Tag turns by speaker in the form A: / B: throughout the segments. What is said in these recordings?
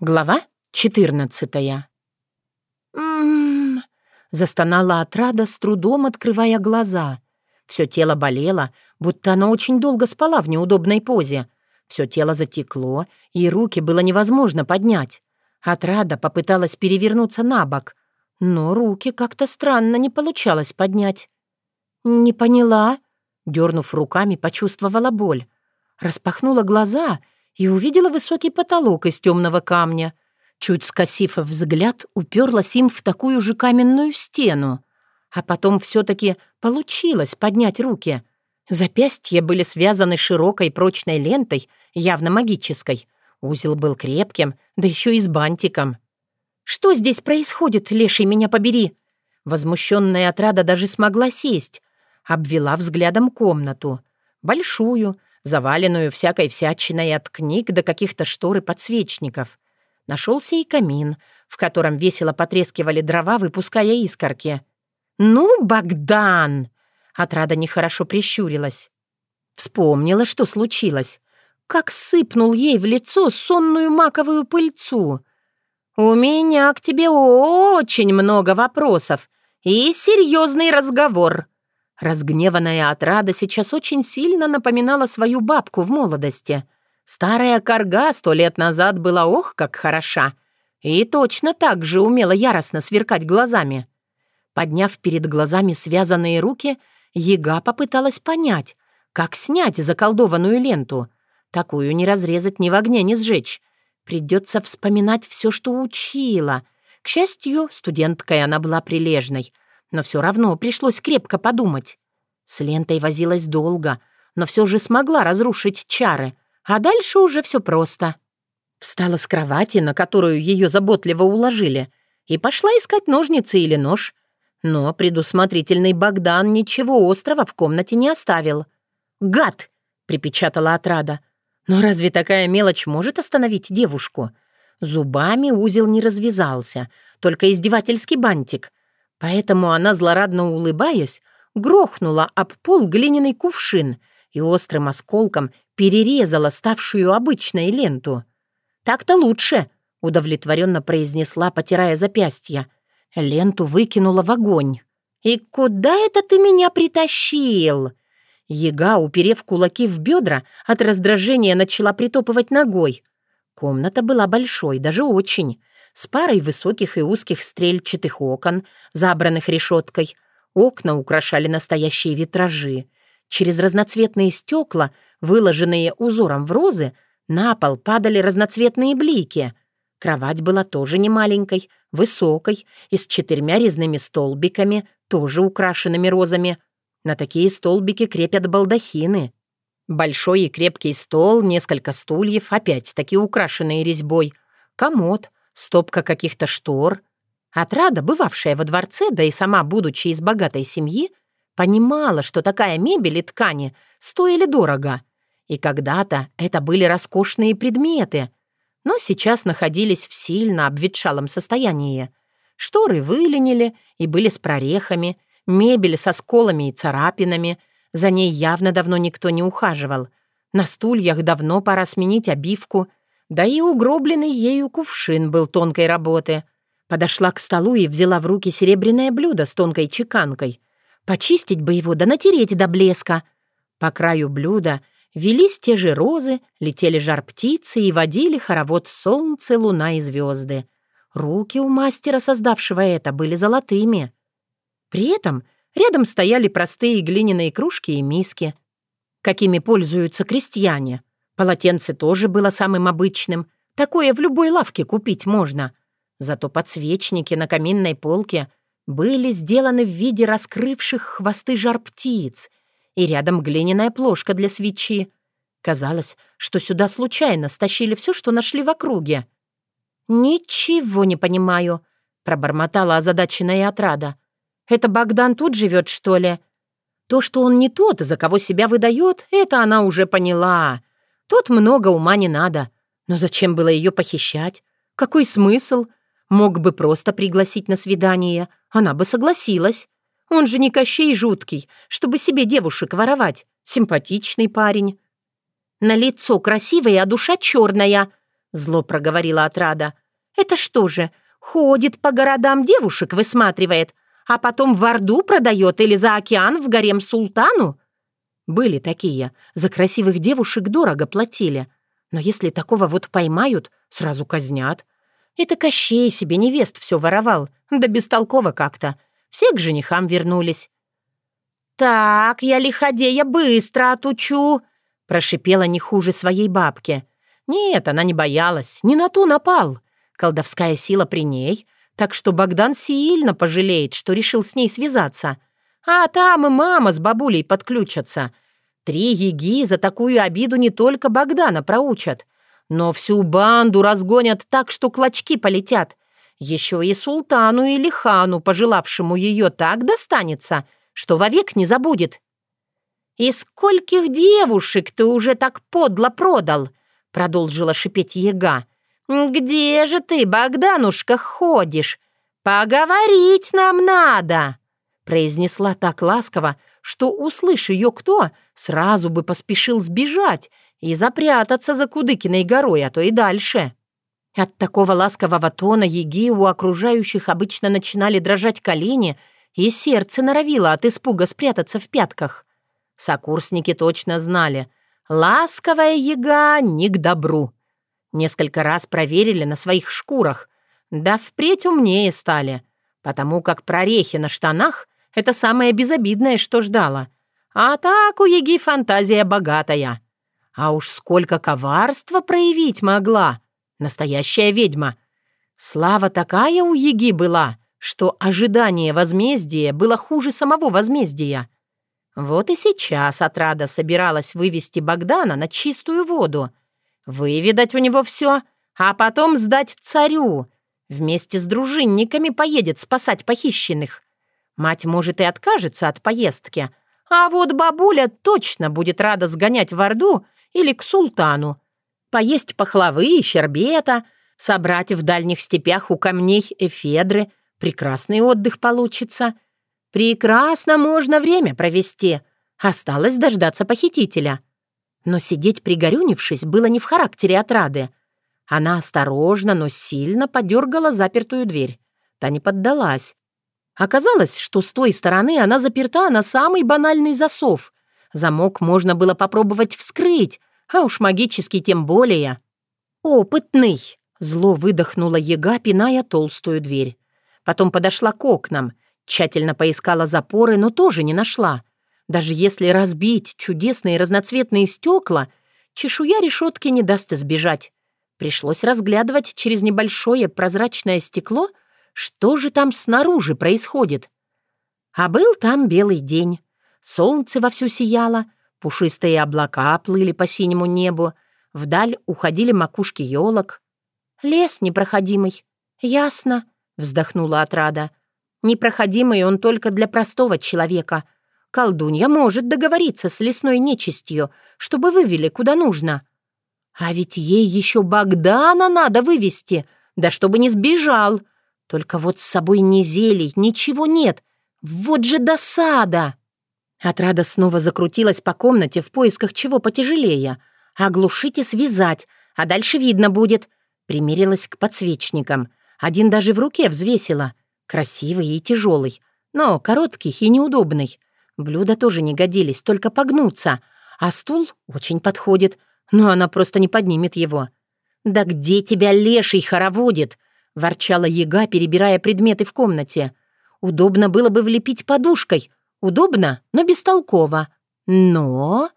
A: Глава 14 «М-м-м», застонала отрада, с трудом открывая глаза. Все тело болело, будто она очень долго спала в неудобной позе. Все тело затекло, и руки было невозможно поднять. Отрада попыталась перевернуться на бок, но руки как-то странно не получалось поднять. «Не поняла», — дернув руками, почувствовала боль. Распахнула глаза — и увидела высокий потолок из темного камня. Чуть скосив взгляд, уперлась им в такую же каменную стену. А потом все-таки получилось поднять руки. Запястья были связаны широкой прочной лентой, явно магической. Узел был крепким, да еще и с бантиком. «Что здесь происходит, леший меня побери?» Возмущенная отрада даже смогла сесть. Обвела взглядом комнату. Большую, заваленную всякой всячиной от книг до каких-то штор и подсвечников. Нашелся и камин, в котором весело потрескивали дрова, выпуская искорки. «Ну, Богдан!» Отрада нехорошо прищурилась. Вспомнила, что случилось. Как сыпнул ей в лицо сонную маковую пыльцу. «У меня к тебе очень много вопросов и серьезный разговор», Разгневанная отрада сейчас очень сильно напоминала свою бабку в молодости. Старая корга сто лет назад была ох, как хороша. И точно так же умела яростно сверкать глазами. Подняв перед глазами связанные руки, яга попыталась понять, как снять заколдованную ленту. Такую не разрезать ни в огне, ни сжечь. Придется вспоминать все, что учила. К счастью, студенткой она была прилежной — но все равно пришлось крепко подумать. С лентой возилась долго, но все же смогла разрушить чары, а дальше уже все просто. Встала с кровати, на которую ее заботливо уложили, и пошла искать ножницы или нож. Но предусмотрительный Богдан ничего острого в комнате не оставил. «Гад!» — припечатала отрада. «Но разве такая мелочь может остановить девушку?» Зубами узел не развязался, только издевательский бантик — Поэтому она, злорадно улыбаясь, грохнула об пол глиняный кувшин и острым осколком перерезала ставшую обычной ленту. «Так-то лучше», — удовлетворенно произнесла, потирая запястья. Ленту выкинула в огонь. «И куда это ты меня притащил?» Ега, уперев кулаки в бедра, от раздражения начала притопывать ногой. Комната была большой, даже очень с парой высоких и узких стрельчатых окон, забранных решеткой. Окна украшали настоящие витражи. Через разноцветные стекла, выложенные узором в розы, на пол падали разноцветные блики. Кровать была тоже не маленькой, высокой и с четырьмя резными столбиками, тоже украшенными розами. На такие столбики крепят балдахины. Большой и крепкий стол, несколько стульев, опять-таки украшенные резьбой, комод, стопка каких-то штор. Отрада, бывавшая во дворце, да и сама, будучи из богатой семьи, понимала, что такая мебель и ткани стоили дорого. И когда-то это были роскошные предметы, но сейчас находились в сильно обветшалом состоянии. Шторы выленили и были с прорехами, мебель со сколами и царапинами, за ней явно давно никто не ухаживал. На стульях давно пора сменить обивку — да и угробленный ею кувшин был тонкой работы. Подошла к столу и взяла в руки серебряное блюдо с тонкой чеканкой. Почистить бы его, да натереть до блеска. По краю блюда велись те же розы, летели жар птицы и водили хоровод солнце, луна и звезды. Руки у мастера, создавшего это, были золотыми. При этом рядом стояли простые глиняные кружки и миски, какими пользуются крестьяне — Полотенце тоже было самым обычным. Такое в любой лавке купить можно. Зато подсвечники на каминной полке были сделаны в виде раскрывших хвосты жар птиц, и рядом глиняная плошка для свечи. Казалось, что сюда случайно стащили все, что нашли в округе. «Ничего не понимаю», — пробормотала озадаченная отрада. «Это Богдан тут живет, что ли?» То, что он не тот, за кого себя выдает, это она уже поняла. Тут много ума не надо. Но зачем было ее похищать? Какой смысл? Мог бы просто пригласить на свидание. Она бы согласилась. Он же не Кощей жуткий, чтобы себе девушек воровать. Симпатичный парень. На лицо красивое, а душа черная. зло проговорила отрада. «Это что же, ходит по городам девушек высматривает, а потом в Орду продает или за океан в гарем султану?» Были такие. За красивых девушек дорого платили. Но если такого вот поймают, сразу казнят. Это Кощей себе невест все воровал. Да бестолково как-то. Все к женихам вернулись. «Так, я лиходея быстро отучу!» Прошипела не хуже своей бабки. Нет, она не боялась, не на ту напал. Колдовская сила при ней, так что Богдан сильно пожалеет, что решил с ней связаться. А там и мама с бабулей подключатся. Три еги за такую обиду не только Богдана проучат, но всю банду разгонят так, что клочки полетят. Еще и султану или хану, пожелавшему ее так достанется, что вовек не забудет. «И скольких девушек ты уже так подло продал?» — продолжила шипеть яга. «Где же ты, Богданушка, ходишь? Поговорить нам надо!» Произнесла так ласково, что, услышь ее кто, сразу бы поспешил сбежать и запрятаться за Кудыкиной горой, а то и дальше. От такого ласкового тона еги у окружающих обычно начинали дрожать колени, и сердце норовило от испуга спрятаться в пятках. Сокурсники точно знали. Ласковая яга не к добру. Несколько раз проверили на своих шкурах. Да впредь умнее стали, потому как прорехи на штанах — это самое безобидное, что ждало. А так у яги фантазия богатая. А уж сколько коварства проявить могла. Настоящая ведьма. Слава такая у Еги была, что ожидание возмездия было хуже самого возмездия. Вот и сейчас отрада собиралась вывести Богдана на чистую воду, выведать у него все, а потом сдать царю. Вместе с дружинниками поедет спасать похищенных. Мать, может, и откажется от поездки, а вот бабуля точно будет рада сгонять в Орду или к султану. Поесть пахлавы и щербета, собрать в дальних степях у камней эфедры. Прекрасный отдых получится. Прекрасно можно время провести. Осталось дождаться похитителя. Но сидеть пригорюнившись было не в характере отрады. Она осторожно, но сильно подергала запертую дверь. Та не поддалась. Оказалось, что с той стороны она заперта на самый банальный засов. Замок можно было попробовать вскрыть, а уж магический тем более. «Опытный!» — зло выдохнула яга, пиная толстую дверь. Потом подошла к окнам, тщательно поискала запоры, но тоже не нашла. Даже если разбить чудесные разноцветные стекла, чешуя решетки не даст избежать. Пришлось разглядывать через небольшое прозрачное стекло, что же там снаружи происходит. А был там белый день. Солнце вовсю сияло, пушистые облака плыли по синему небу, вдаль уходили макушки елок. «Лес непроходимый». «Ясно», — вздохнула отрада. «Непроходимый он только для простого человека. Колдунья может договориться с лесной нечистью, чтобы вывели куда нужно. А ведь ей еще Богдана надо вывести, да чтобы не сбежал. Только вот с собой ни зелий, ничего нет. Вот же досада!» Отрада снова закрутилась по комнате в поисках чего потяжелее. «Оглушить и связать, а дальше видно будет». Примерилась к подсвечникам. Один даже в руке взвесила. Красивый и тяжелый, но короткий и неудобный. Блюда тоже не годились, только погнуться. А стул очень подходит, но она просто не поднимет его. «Да где тебя леший хороводит?» — ворчала яга, перебирая предметы в комнате. «Удобно было бы влепить подушкой, Удобно, но бестолково. Но...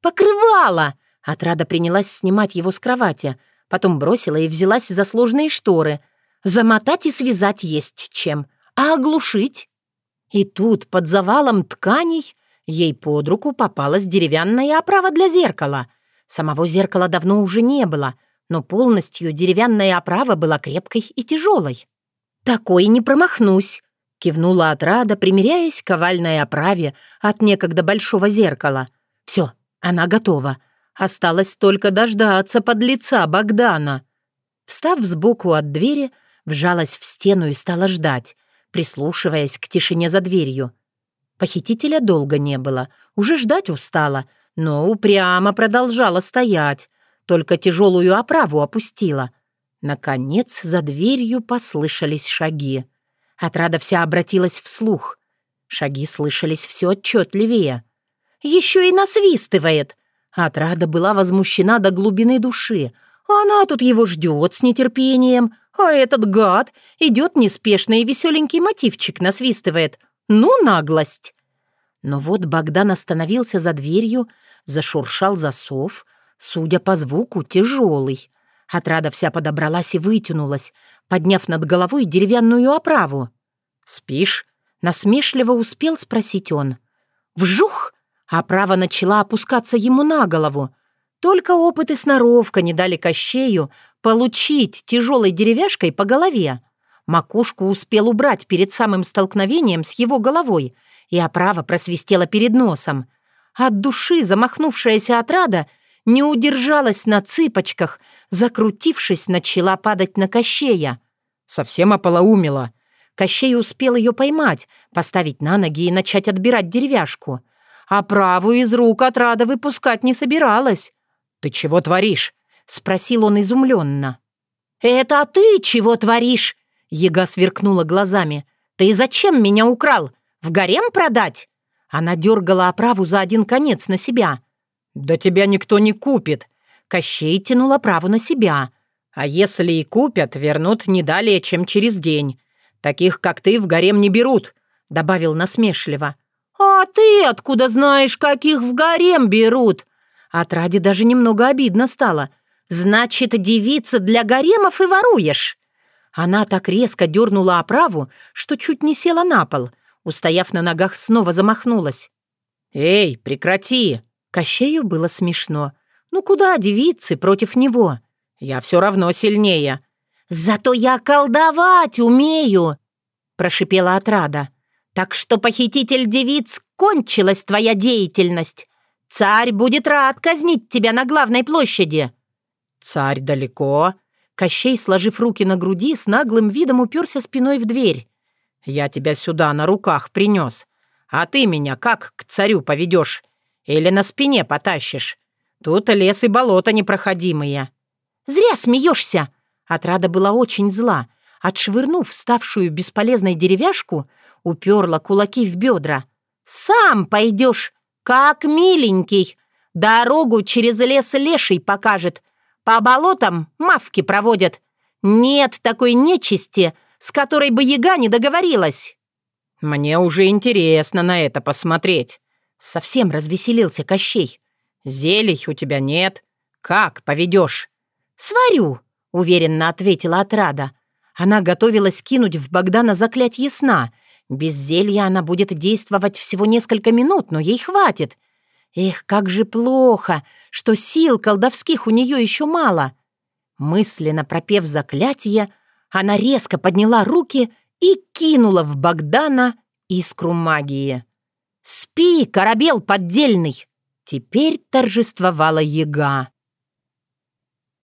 A: Покрывало! Отрада принялась снимать его с кровати, потом бросила и взялась за сложные шторы. Замотать и связать есть чем. А оглушить? И тут, под завалом тканей, ей под руку попалась деревянная оправа для зеркала. Самого зеркала давно уже не было, но полностью деревянная оправа была крепкой и тяжелой. «Такой не промахнусь», Кивнула отрада, примеряясь к овальной оправе от некогда большого зеркала. Все, она готова. Осталось только дождаться под лица Богдана. Встав сбоку от двери, вжалась в стену и стала ждать, прислушиваясь к тишине за дверью. Похитителя долго не было, уже ждать устала, но упрямо продолжала стоять. Только тяжелую оправу опустила. Наконец за дверью послышались шаги. Отрада вся обратилась вслух. Шаги слышались все отчетливее. «Еще и насвистывает!» Отрада была возмущена до глубины души. Она тут его ждет с нетерпением, а этот гад идет неспешно и веселенький мотивчик насвистывает. Ну, наглость! Но вот Богдан остановился за дверью, зашуршал засов, судя по звуку, тяжелый. Отрада вся подобралась и вытянулась, подняв над головой деревянную оправу. «Спишь?» — насмешливо успел спросить он. «Вжух!» — оправа начала опускаться ему на голову. Только опыт и сноровка не дали Кощею получить тяжелой деревяшкой по голове. Макушку успел убрать перед самым столкновением с его головой, и оправа просвистела перед носом. От души замахнувшаяся отрада не удержалась на цыпочках, закрутившись, начала падать на Кощея. Совсем ополоумела. Кощей успел ее поймать, поставить на ноги и начать отбирать деревяшку. А правую из рук отрада выпускать не собиралась. «Ты чего творишь?» — спросил он изумленно. «Это ты чего творишь?» — Ега сверкнула глазами. «Ты зачем меня украл? В гарем продать?» Она дергала оправу за один конец на себя. «Да тебя никто не купит!» Кощей тянул оправу на себя. «А если и купят, вернут не далее, чем через день. Таких, как ты, в гарем не берут», — добавил насмешливо. «А ты откуда знаешь, каких в гарем берут?» Отраде даже немного обидно стало. «Значит, девица для гаремов и воруешь!» Она так резко дернула оправу, что чуть не села на пол — Устояв на ногах, снова замахнулась. «Эй, прекрати!» Кощею было смешно. «Ну куда девицы против него? Я все равно сильнее». «Зато я колдовать умею!» Прошипела отрада. «Так что, похититель девиц, кончилась твоя деятельность. Царь будет рад казнить тебя на главной площади». «Царь далеко?» Кощей, сложив руки на груди, с наглым видом уперся спиной в дверь. Я тебя сюда на руках принес. А ты меня как к царю поведешь? Или на спине потащишь? Тут лес и болото непроходимые». «Зря смеешься!» Отрада была очень зла. Отшвырнув ставшую бесполезной деревяшку, уперла кулаки в бедра. «Сам пойдешь, как миленький. Дорогу через лес леший покажет. По болотам мавки проводят. Нет такой нечисти, с которой бы яга не договорилась. Мне уже интересно на это посмотреть. Совсем развеселился Кощей. Зелий у тебя нет. Как поведешь? Сварю, уверенно ответила отрада. Она готовилась кинуть в Богдана заклятье сна. Без зелья она будет действовать всего несколько минут, но ей хватит. Эх, как же плохо, что сил колдовских у нее еще мало. Мысленно пропев заклятие, она резко подняла руки и кинула в Богдана искру магии. «Спи, корабел поддельный!» Теперь торжествовала яга.